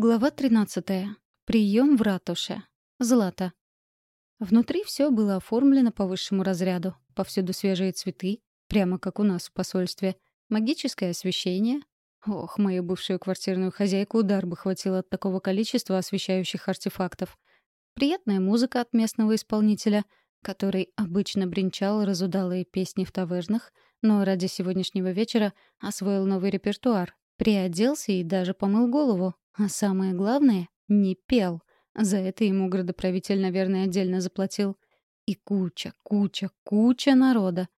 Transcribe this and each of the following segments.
Глава 13. Прием в ратуше. Злата. Внутри все было оформлено по высшему разряду. Повсюду свежие цветы, прямо как у нас в посольстве. Магическое освещение. Ох, мою бывшую квартирную хозяйку удар бы хватило от такого количества освещающих артефактов. Приятная музыка от местного исполнителя, который обычно бренчал разудалые песни в тавернах, но ради сегодняшнего вечера освоил новый репертуар, приоделся и даже помыл голову, а самое главное — не пел. За это ему градоправитель, наверное, отдельно заплатил. И куча, куча, куча народа.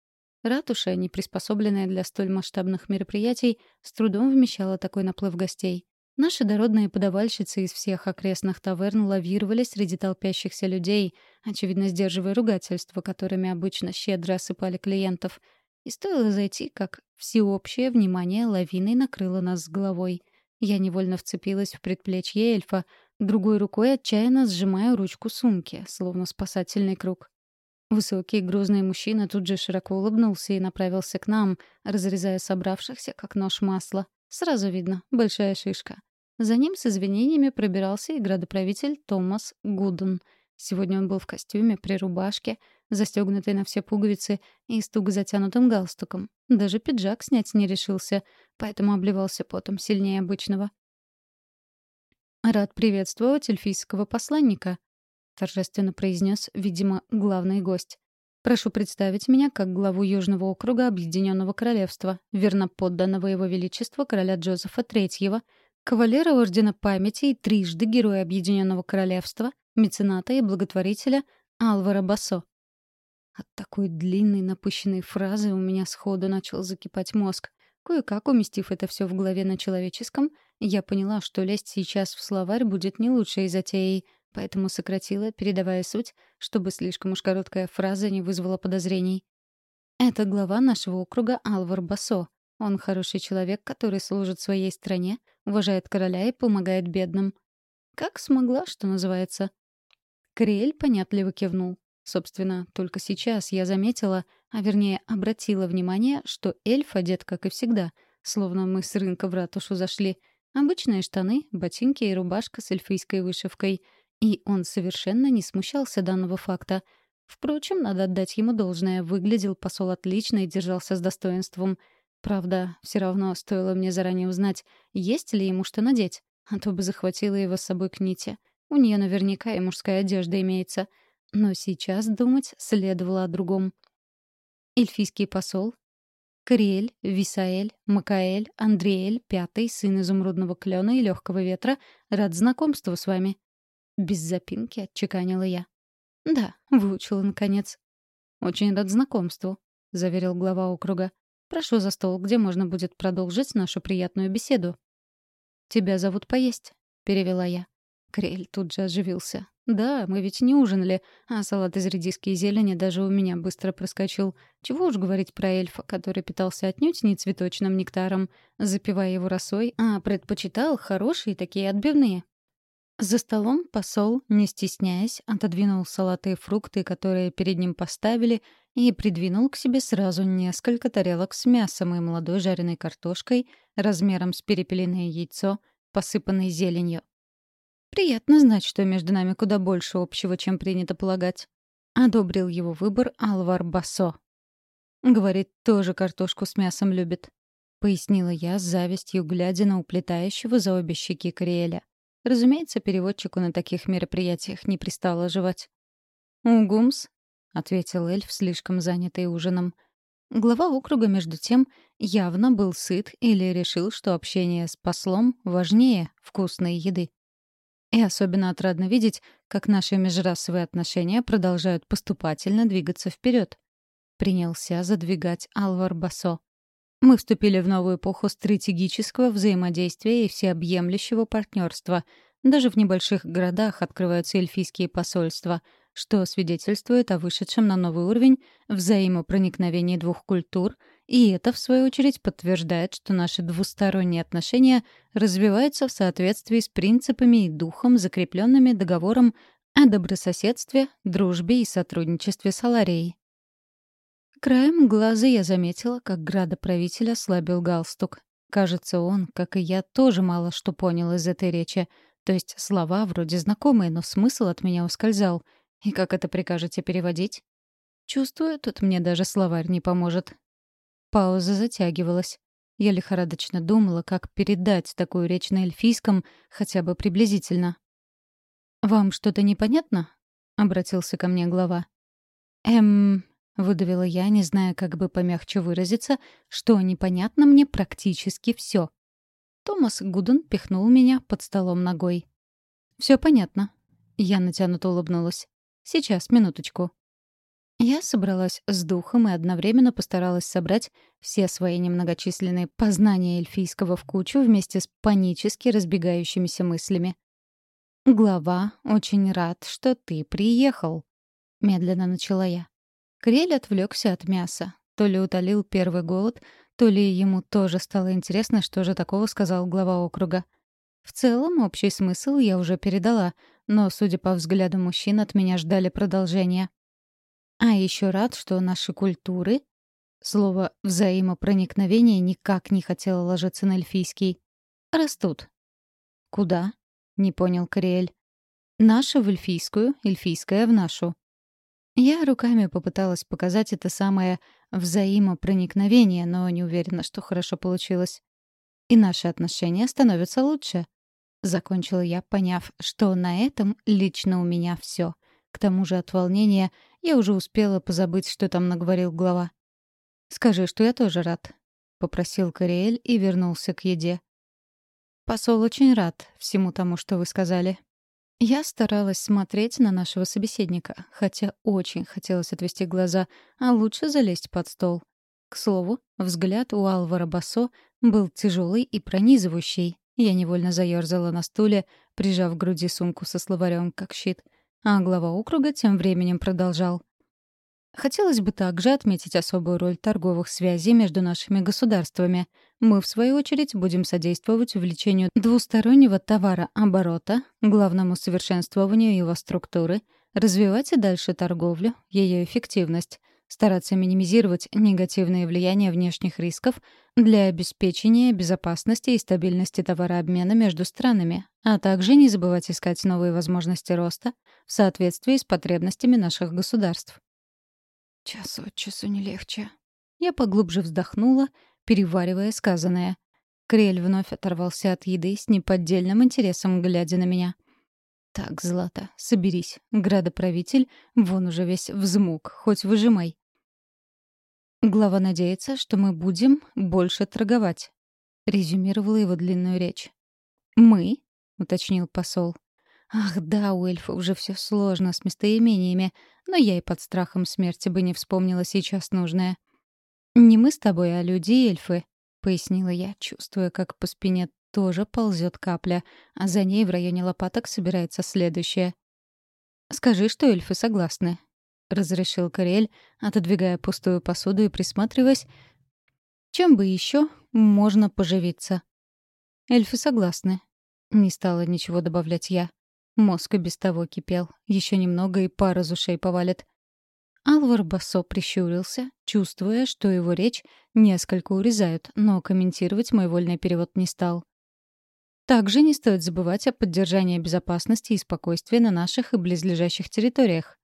Ратуша, не приспособленная для столь масштабных мероприятий, с трудом вмещала такой наплыв гостей. Наши дородные подавальщицы из всех окрестных таверн лавировали среди толпящихся людей, очевидно сдерживая ругательства, которыми обычно щедро осыпали клиентов. И стоило зайти, как всеобщее внимание лавиной накрыло нас с головой. Я невольно вцепилась в предплечье эльфа, другой рукой отчаянно сжимая ручку сумки, словно спасательный круг. Высокий грузный мужчина тут же широко улыбнулся и направился к нам, разрезая собравшихся, как нож масла. Сразу видно, большая шишка. За ним с извинениями пробирался и градоправитель Томас Гуден. Сегодня он был в костюме, при рубашке, застегнутой на все пуговицы и с туго затянутым галстуком. Даже пиджак снять не решился, поэтому обливался потом сильнее обычного. «Рад приветствовать эльфийского посланника», — торжественно произнес, видимо, главный гость. «Прошу представить меня как главу Южного округа Объединенного Королевства, верноподданного его величества короля Джозефа Третьего, кавалера Ордена Памяти и трижды Героя Объединенного Королевства, мецената и благотворителя Алвара Басо. От такой длинной напыщенной фразы у меня сходу начал закипать мозг. Кое-как уместив это все в голове на человеческом, я поняла, что лезть сейчас в словарь будет не лучшей затеей, поэтому сократила, передавая суть, чтобы слишком уж короткая фраза не вызвала подозрений. Это глава нашего округа Алвар Басо. Он хороший человек, который служит своей стране, уважает короля и помогает бедным. Как смогла, что называется. Криэль понятливо кивнул. Собственно, только сейчас я заметила, а вернее обратила внимание, что эльф одет, как и всегда, словно мы с рынка в ратушу зашли. Обычные штаны, ботинки и рубашка с эльфийской вышивкой. И он совершенно не смущался данного факта. Впрочем, надо отдать ему должное. Выглядел посол отлично и держался с достоинством. Правда, все равно стоило мне заранее узнать, есть ли ему что надеть. А то бы захватила его с собой к Ните. У нее наверняка и мужская одежда имеется — но сейчас думать следовало о другом. Эльфийский посол, Кориэль, Висаэль, Макаэль, Андриэль, пятый, сын изумрудного клена и легкого ветра, рад знакомству с вами. Без запинки отчеканила я. Да, выучила наконец. Очень рад знакомству, заверил глава округа. Прошу за стол, где можно будет продолжить нашу приятную беседу. Тебя зовут поесть, перевела я. Крель тут же оживился. «Да, мы ведь не ужинали, а салат из редиски и зелени даже у меня быстро проскочил. Чего уж говорить про эльфа, который питался отнюдь не цветочным нектаром, запивая его росой, а предпочитал хорошие такие отбивные». За столом посол, не стесняясь, отодвинул салаты и фрукты, которые перед ним поставили, и придвинул к себе сразу несколько тарелок с мясом и молодой жареной картошкой размером с перепелиное яйцо, посыпанной зеленью. Приятно знать, что между нами куда больше общего, чем принято полагать. Одобрил его выбор Алвар Басо. Говорит, тоже картошку с мясом любит. Пояснила я с завистью, глядя на уплетающего за обе щеки Кориэля. Разумеется, переводчику на таких мероприятиях не пристало жевать. «Угумс», — ответил эльф, слишком занятый ужином. Глава округа, между тем, явно был сыт или решил, что общение с послом важнее вкусной еды. И особенно отрадно видеть, как наши межрасовые отношения продолжают поступательно двигаться вперед. Принялся задвигать Алвар Басо. Мы вступили в новую эпоху стратегического взаимодействия и всеобъемлющего партнерства. Даже в небольших городах открываются эльфийские посольства, что свидетельствует о вышедшем на новый уровень взаимопроникновении двух культур — и это, в свою очередь, подтверждает, что наши двусторонние отношения развиваются в соответствии с принципами и духом, закрепленными договором о добрососедстве, дружбе и сотрудничестве с Аларией. Краем глаза я заметила, как градоправитель ослабил галстук. Кажется, он, как и я, тоже мало что понял из этой речи. То есть слова вроде знакомые, но смысл от меня ускользал. И как это прикажете переводить? Чувствую, тут мне даже словарь не поможет. Пауза затягивалась. Я лихорадочно думала, как передать такую речь на эльфийском хотя бы приблизительно. «Вам что-то непонятно?» — обратился ко мне глава. «Эм...» — выдавила я, не зная, как бы помягче выразиться, что непонятно мне практически все. Томас Гуден пихнул меня под столом ногой. Все понятно». Я натянуто улыбнулась. «Сейчас, минуточку». Я собралась с духом и одновременно постаралась собрать все свои немногочисленные познания эльфийского в кучу вместе с панически разбегающимися мыслями. «Глава, очень рад, что ты приехал», — медленно начала я. Крель отвлекся от мяса. То ли утолил первый голод, то ли ему тоже стало интересно, что же такого сказал глава округа. В целом, общий смысл я уже передала, но, судя по взгляду мужчин, от меня ждали продолжения. А еще рад, что наши культуры... Слово «взаимопроникновение» никак не хотело ложиться на эльфийский. Растут. Куда? Не понял Кориэль. Наша в эльфийскую, эльфийская в нашу. Я руками попыталась показать это самое взаимопроникновение, но не уверена, что хорошо получилось. И наши отношения становятся лучше. Закончила я, поняв, что на этом лично у меня все. К тому же от волнения я уже успела позабыть, что там наговорил глава. «Скажи, что я тоже рад», — попросил Кориэль и вернулся к еде. «Посол очень рад всему тому, что вы сказали». Я старалась смотреть на нашего собеседника, хотя очень хотелось отвести глаза, а лучше залезть под стол. К слову, взгляд у Алвара Басо был тяжелый и пронизывающий. Я невольно заерзала на стуле, прижав к груди сумку со словарем как щит — а глава округа тем временем продолжал. Хотелось бы также отметить особую роль торговых связей между нашими государствами. Мы, в свою очередь, будем содействовать увеличению двустороннего товарооборота, главному совершенствованию его структуры, развивать и дальше торговлю, ее эффективность, стараться минимизировать негативные влияния внешних рисков для обеспечения безопасности и стабильности товарообмена между странами, а также не забывать искать новые возможности роста в соответствии с потребностями наших государств. Час от часу не легче. Я поглубже вздохнула, переваривая сказанное. Крель вновь оторвался от еды с неподдельным интересом, глядя на меня — «Так, Злата, соберись. Градоправитель вон уже весь взмук, хоть выжимай». Глава надеется, что мы будем больше торговать», — резюмировала его длинную речь. «Мы?» — уточнил посол. «Ах да, у эльфа уже все сложно с местоимениями, но я и под страхом смерти бы не вспомнила сейчас нужное». «Не мы с тобой, а люди и эльфы», — пояснила я, чувствуя, как по спине тоже ползет капля, а за ней в районе лопаток собирается следующая. «Скажи, что эльфы согласны», — разрешил Кориэль, отодвигая пустую посуду и присматриваясь, чем бы еще можно поживиться. «Эльфы согласны», — не стала ничего добавлять я. Мозг и без того кипел. Еще немного и пара из ушей повалит. Алвар Басо прищурился, чувствуя, что его речь несколько урезают, но комментировать мой вольный перевод не стал. Также не стоит забывать о поддержании безопасности и спокойствия на наших и близлежащих территориях.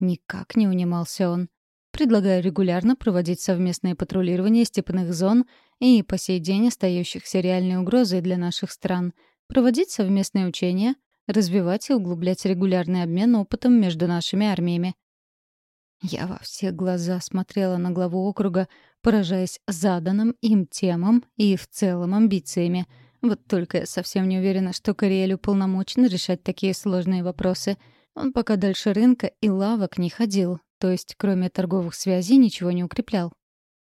Никак не унимался он. Предлагаю регулярно проводить совместное патрулирование степных зон и по сей день остающихся реальной угрозой для наших стран, проводить совместные учения, развивать и углублять регулярный обмен опытом между нашими армиями. Я во все глаза смотрела на главу округа, поражаясь заданным им темам и в целом амбициями — вот только я совсем не уверена, что Кориэлю полномочно решать такие сложные вопросы. Он пока дальше рынка и лавок не ходил, то есть кроме торговых связей ничего не укреплял.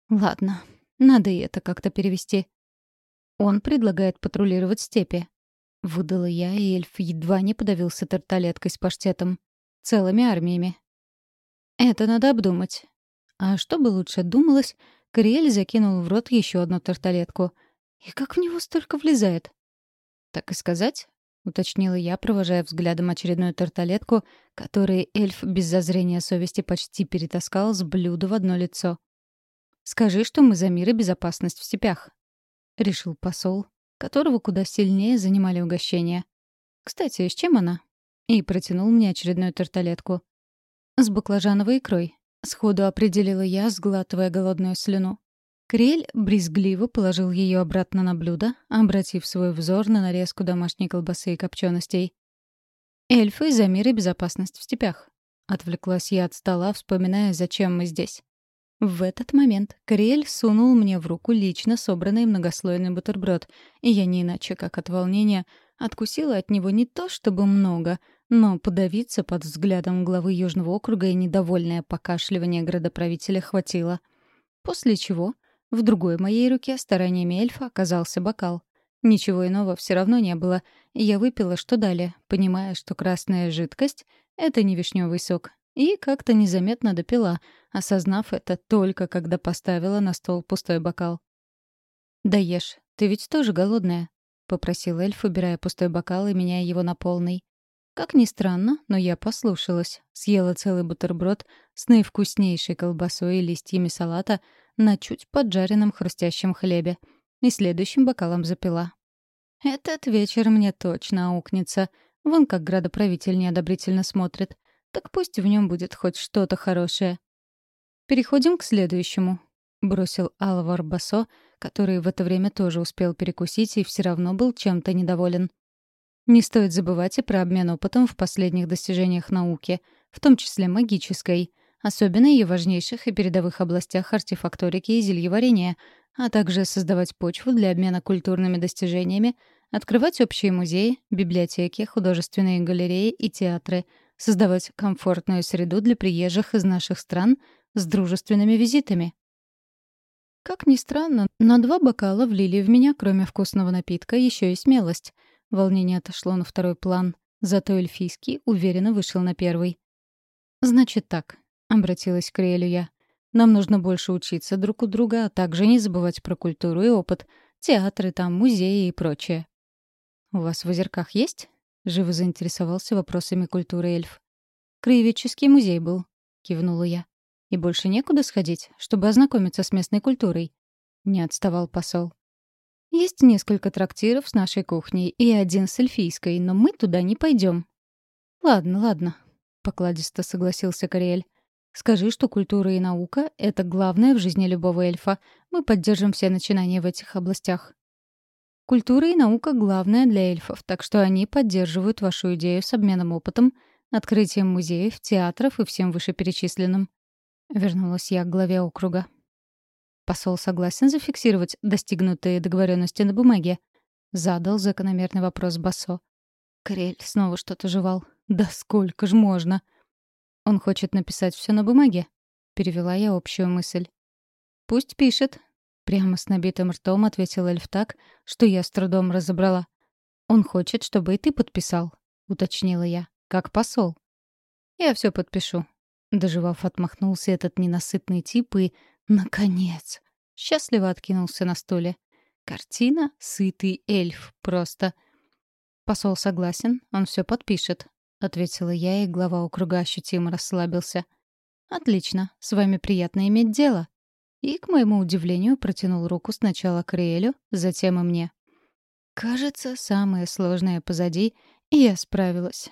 Ладно, надо и это как-то перевести. Он предлагает патрулировать степи. Выдала я, и эльф едва не подавился тарталеткой с паштетом. Целыми армиями. Это надо обдумать. А что бы лучше думалось, Кориэль закинул в рот еще одну тарталетку — и как в него столько влезает? Так и сказать? Уточнила я, провожая взглядом очередную тарталетку, которую эльф без зазрения совести почти перетаскал с блюда в одно лицо. «Скажи, что мы за мир и безопасность в степях», — решил посол, которого куда сильнее занимали угощения. Кстати, с чем она?» И протянул мне очередную тарталетку. «С баклажановой икрой», — сходу определила я, сглатывая голодную слюну. Крель брезгливо положил ее обратно на блюдо, обратив свой взор на нарезку домашней колбасы и копченостей. «Эльфы за мир и безопасность в степях», — отвлеклась я от стола, вспоминая, зачем мы здесь. В этот момент Крель сунул мне в руку лично собранный многослойный бутерброд, и я не иначе, как от волнения, откусила от него не то чтобы много, но подавиться под взглядом главы Южного округа и недовольное покашливание градоправителя хватило. После чего в другой моей руке стараниями эльфа оказался бокал. Ничего иного все равно не было, и я выпила, что дали, понимая, что красная жидкость — это не вишневый сок. И как-то незаметно допила, осознав это только когда поставила на стол пустой бокал. «Да ешь, ты ведь тоже голодная», — попросил эльф, убирая пустой бокал и меняя его на полный. Как ни странно, но я послушалась. Съела целый бутерброд с наивкуснейшей колбасой и листьями салата на чуть поджаренном хрустящем хлебе. И следующим бокалом запила. Этот вечер мне точно аукнется. Вон как градоправитель неодобрительно смотрит. Так пусть в нем будет хоть что-то хорошее. Переходим к следующему. Бросил Алвар Басо, который в это время тоже успел перекусить и все равно был чем-то недоволен. Не стоит забывать и про обмен опытом в последних достижениях науки, в том числе магической — особенно ее важнейших и передовых областях артефакторики и зельеварения, а также создавать почву для обмена культурными достижениями, открывать общие музеи, библиотеки, художественные галереи и театры, создавать комфортную среду для приезжих из наших стран с дружественными визитами. Как ни странно, на два бокала влили в меня, кроме вкусного напитка, еще и смелость. Волнение отошло на второй план, зато эльфийский уверенно вышел на первый. «Значит так, — обратилась к Риэлю я. «Нам нужно больше учиться друг у друга, а также не забывать про культуру и опыт. Театры там, музеи и прочее». «У вас в озерках есть?» — живо заинтересовался вопросами культуры эльф. «Краеведческий музей был», — кивнула я. «И больше некуда сходить, чтобы ознакомиться с местной культурой?» Не отставал посол. «Есть несколько трактиров с нашей кухней и один с эльфийской, но мы туда не пойдем. «Ладно, ладно», — покладисто согласился Кориэль. Скажи, что культура и наука — это главное в жизни любого эльфа. Мы поддержим все начинания в этих областях. Культура и наука — главное для эльфов, так что они поддерживают вашу идею с обменом опытом, открытием музеев, театров и всем вышеперечисленным. Вернулась я к главе округа. Посол согласен зафиксировать достигнутые договоренности на бумаге? Задал закономерный вопрос Басо. Крель снова что-то жевал. Да сколько ж можно? — он хочет написать все на бумаге? Перевела я общую мысль. Пусть пишет. Прямо с набитым ртом ответил эльф так, что я с трудом разобрала. Он хочет, чтобы и ты подписал, уточнила я, как посол. Я все подпишу. Доживав, отмахнулся этот ненасытный тип и, наконец, счастливо откинулся на стуле. Картина «Сытый эльф» просто. Посол согласен, он все подпишет. — ответила я, и глава округа ощутимо расслабился. «Отлично, с вами приятно иметь дело». И, к моему удивлению, протянул руку сначала к Риэлю, затем и мне. Кажется, самое сложное позади, и я справилась.